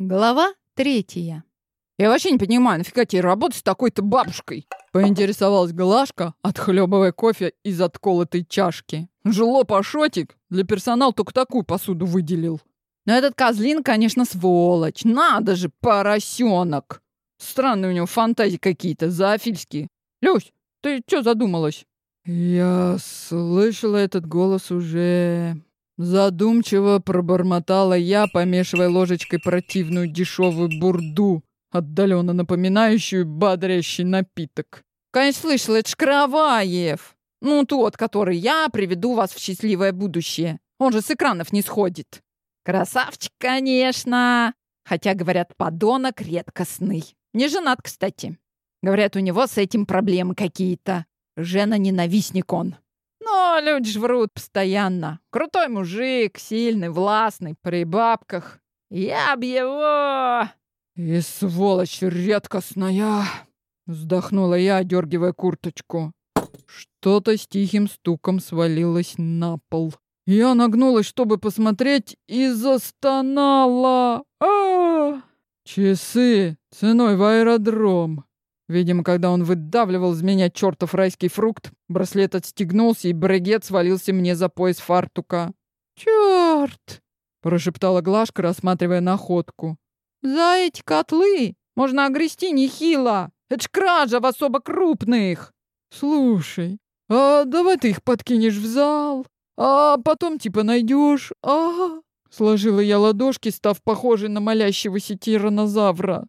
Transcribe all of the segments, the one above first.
Глава третья. «Я вообще не понимаю, нафига тебе работать с такой-то бабушкой?» Поинтересовалась Глашка, отхлебывая кофе из отколотой чашки. Жило пашотик, для персонала только такую посуду выделил. Но этот козлин, конечно, сволочь. Надо же, поросенок. Странные у него фантазии какие-то, зоофильские. Люсь, ты что задумалась? Я слышала этот голос уже. Задумчиво пробормотала я, помешивая ложечкой противную дешевую бурду, отдаленно напоминающую бодрящий напиток. «Конечно, слышала, это ж Караваев! Ну, тот, который я приведу вас в счастливое будущее. Он же с экранов не сходит». «Красавчик, конечно! Хотя, говорят, подонок редкостный. Не женат, кстати. Говорят, у него с этим проблемы какие-то. Жена-ненавистник он». Но люди ж врут постоянно. Крутой мужик, сильный, властный, при бабках. Я б его... И сволочь редкостная. Вздохнула я, одергивая курточку. Что-то с тихим стуком свалилось на пол. Я нагнулась, чтобы посмотреть, и застонала. А, -а, -а! Часы ценой в аэродром. Видимо, когда он выдавливал из меня чертов райский фрукт, браслет отстегнулся, и брегет свалился мне за пояс фартука. «Черт!» — прошептала Глашка, рассматривая находку. «За эти котлы можно огрести нехило! Это ж кража в особо крупных!» «Слушай, а давай ты их подкинешь в зал, а потом типа найдешь, а?» Сложила я ладошки, став похожей на молящегося тиранозавра.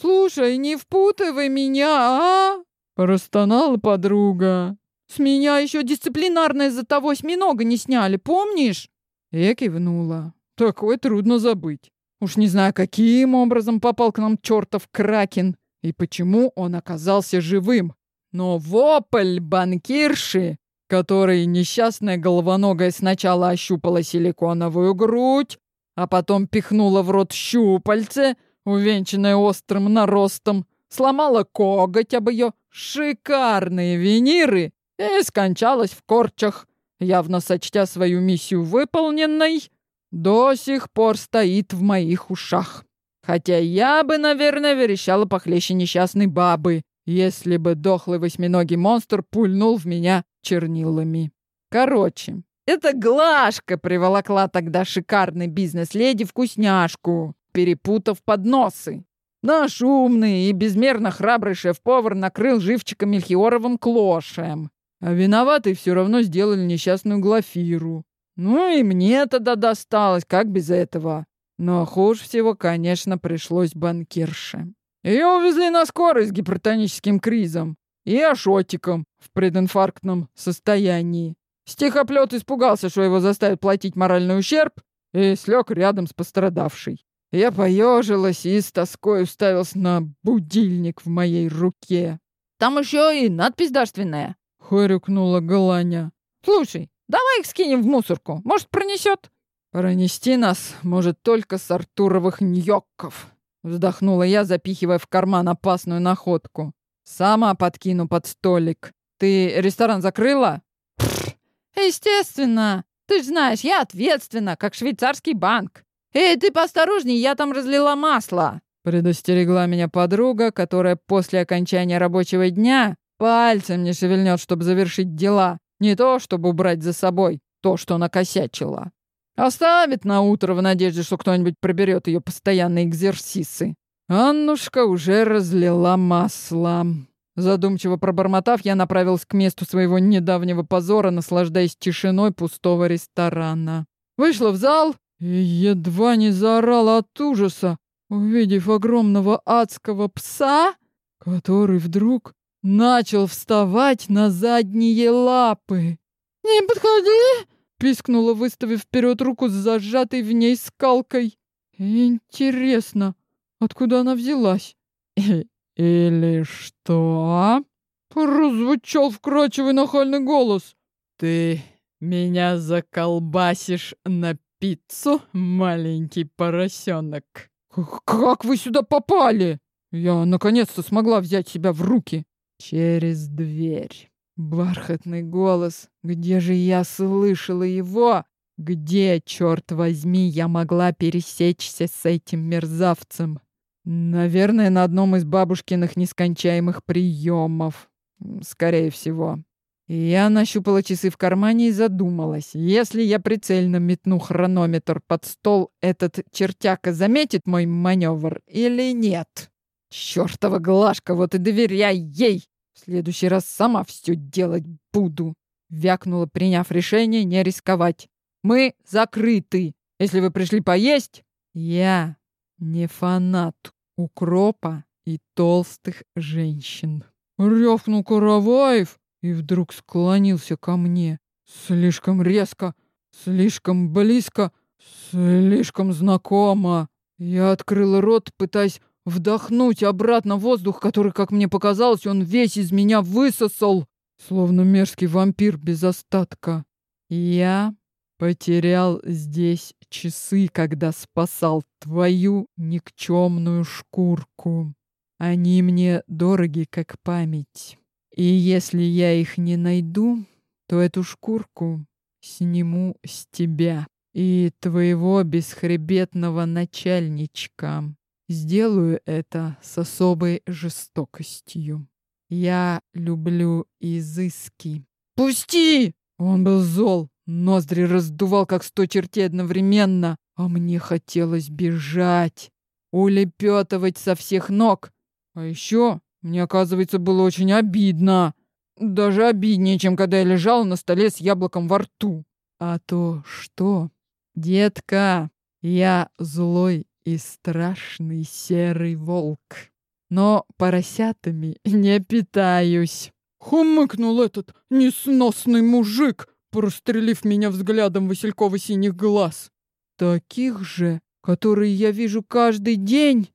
«Слушай, не впутывай меня, а?» Простонала подруга. «С меня еще дисциплинарное за того осьминога не сняли, помнишь?» Я кивнула. Такое трудно забыть. Уж не знаю, каким образом попал к нам чертов Кракен и почему он оказался живым. Но вопль банкирши, который несчастная головоногая сначала ощупала силиконовую грудь, а потом пихнула в рот щупальце — увенчанная острым наростом, сломала коготь об ее шикарные виниры и скончалась в корчах, явно сочтя свою миссию выполненной, до сих пор стоит в моих ушах. Хотя я бы, наверное, верещала похлеще несчастной бабы, если бы дохлый восьминогий монстр пульнул в меня чернилами. Короче, эта Глашка приволокла тогда шикарный бизнес-леди вкусняшку перепутав подносы. Наш умный и безмерно храбрый шеф-повар накрыл живчиком Мельхиоровым клошем. А виноватый все равно сделали несчастную Глафиру. Ну и мне тогда досталось, как без этого. Но хуже всего, конечно, пришлось банкирше. Ее увезли на скорой с гипертоническим кризом и ашотиком в прединфарктном состоянии. Стихоплет испугался, что его заставят платить моральный ущерб, и слег рядом с пострадавшей. Я поежилась и с тоской уставился на будильник в моей руке. «Там еще и надпись дарственная», — хорюкнула Галаня. «Слушай, давай их скинем в мусорку. Может, пронесет?» «Пронести нас может только с Артуровых ньокков», — вздохнула я, запихивая в карман опасную находку. «Сама подкину под столик. Ты ресторан закрыла?» «Естественно. Ты ж знаешь, я ответственна, как швейцарский банк. «Эй, ты поосторожней, я там разлила масло!» Предостерегла меня подруга, которая после окончания рабочего дня пальцем не шевельнет, чтобы завершить дела. Не то, чтобы убрать за собой то, что накосячила. Оставит на утро в надежде, что кто-нибудь проберет ее постоянные экзерсисы. Аннушка уже разлила масло. Задумчиво пробормотав, я направился к месту своего недавнего позора, наслаждаясь тишиной пустого ресторана. Вышла в зал и едва не заорала от ужаса, увидев огромного адского пса, который вдруг начал вставать на задние лапы. «Не подходи!» — пискнула, выставив вперед руку с зажатой в ней скалкой. «Интересно, откуда она взялась?» «Или что?» — прозвучал вкрадчивый нахальный голос. «Ты меня заколбасишь на пиццу, маленький поросенок. Как вы сюда попали? Я наконец-то смогла взять себя в руки. Через дверь. Бархатный голос. Где же я слышала его? Где, черт возьми, я могла пересечься с этим мерзавцем? Наверное, на одном из бабушкиных нескончаемых приемов. Скорее всего. Я нащупала часы в кармане и задумалась. Если я прицельно метну хронометр под стол, этот чертяка заметит мой маневр или нет? Чёртова Глашка, вот и доверяй ей! В следующий раз сама все делать буду. Вякнула, приняв решение не рисковать. Мы закрыты. Если вы пришли поесть, я не фанат укропа и толстых женщин. Рявкнул Караваев и вдруг склонился ко мне. Слишком резко, слишком близко, слишком знакомо. Я открыл рот, пытаясь вдохнуть обратно воздух, который, как мне показалось, он весь из меня высосал, словно мерзкий вампир без остатка. Я потерял здесь часы, когда спасал твою никчемную шкурку. Они мне дороги, как память. И если я их не найду, то эту шкурку сниму с тебя и твоего бесхребетного начальничка. Сделаю это с особой жестокостью. Я люблю изыски. «Пусти!» Он был зол, ноздри раздувал, как сто чертей одновременно, а мне хотелось бежать, улепетывать со всех ног. А еще мне, оказывается, было очень обидно. Даже обиднее, чем когда я лежал на столе с яблоком во рту. А то что? Детка, я злой и страшный серый волк. Но поросятами не питаюсь. Хумыкнул этот несносный мужик, прострелив меня взглядом васильково-синих глаз. Таких же, которые я вижу каждый день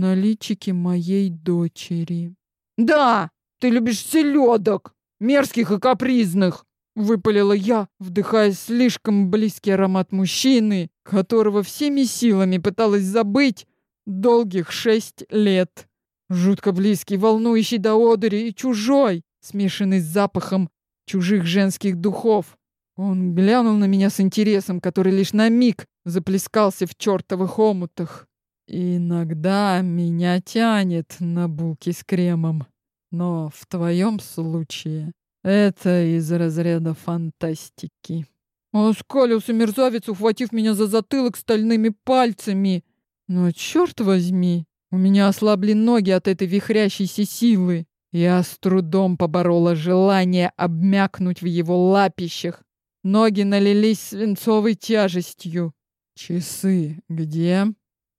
на личике моей дочери. «Да, ты любишь селедок, мерзких и капризных!» Выпалила я, вдыхая слишком близкий аромат мужчины, которого всеми силами пыталась забыть долгих шесть лет. Жутко близкий, волнующий до одури и чужой, смешанный с запахом чужих женских духов. Он глянул на меня с интересом, который лишь на миг заплескался в чертовых омутах. Иногда меня тянет на булки с кремом, но в твоем случае это из разряда фантастики. Оскалился мерзавец, ухватив меня за затылок стальными пальцами. Но черт возьми, у меня ослабли ноги от этой вихрящейся силы. Я с трудом поборола желание обмякнуть в его лапищах. Ноги налились свинцовой тяжестью. Часы где?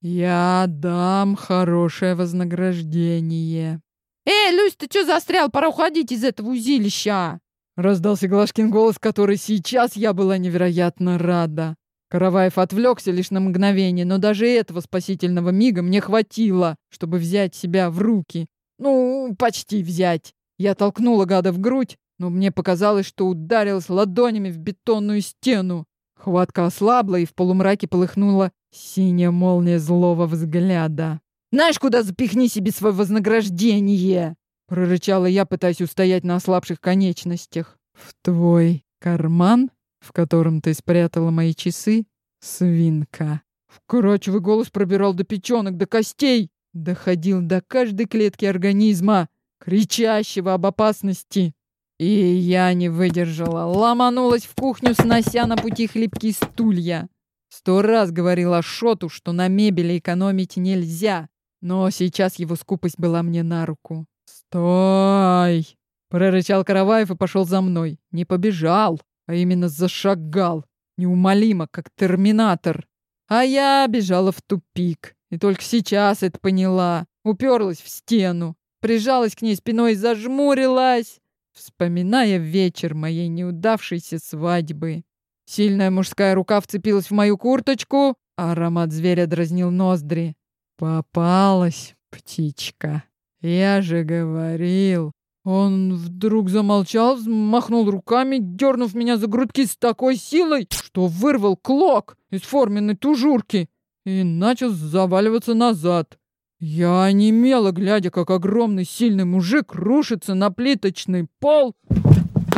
Я дам хорошее вознаграждение. «Эй, Люсь, ты что застрял? Пора уходить из этого узилища!» Раздался Глашкин голос, который сейчас я была невероятно рада. Караваев отвлекся лишь на мгновение, но даже этого спасительного мига мне хватило, чтобы взять себя в руки. Ну, почти взять. Я толкнула гада в грудь, но мне показалось, что ударилась ладонями в бетонную стену. Хватка ослабла, и в полумраке полыхнула синяя молния злого взгляда. «Знаешь, куда запихни себе свое вознаграждение?» Прорычала я, пытаясь устоять на ослабших конечностях. «В твой карман, в котором ты спрятала мои часы, свинка». Вкрадчивый голос пробирал до печенок, до костей, доходил до каждой клетки организма, кричащего об опасности. И я не выдержала, ломанулась в кухню, снося на пути хлипкие стулья. Сто раз говорила Шоту, что на мебели экономить нельзя, но сейчас его скупость была мне на руку. «Стой!» — прорычал Караваев и пошел за мной. Не побежал, а именно зашагал, неумолимо, как терминатор. А я бежала в тупик, и только сейчас это поняла. Уперлась в стену, прижалась к ней спиной и зажмурилась вспоминая вечер моей неудавшейся свадьбы. Сильная мужская рука вцепилась в мою курточку, а аромат зверя дразнил ноздри. Попалась птичка. Я же говорил. Он вдруг замолчал, взмахнул руками, дернув меня за грудки с такой силой, что вырвал клок из форменной тужурки и начал заваливаться назад. Я онемела, глядя, как огромный сильный мужик рушится на плиточный пол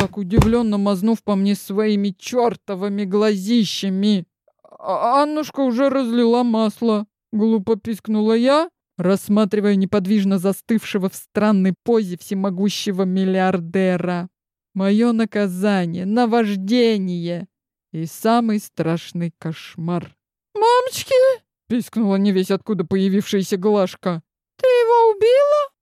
так удивленно мазнув по мне своими чертовыми глазищами. А Аннушка уже разлила масло. Глупо пискнула я, рассматривая неподвижно застывшего в странной позе всемогущего миллиардера. Мое наказание, наваждение и самый страшный кошмар. «Мамочки!» — пискнула не весь откуда появившаяся Глашка. «Ты его убила?»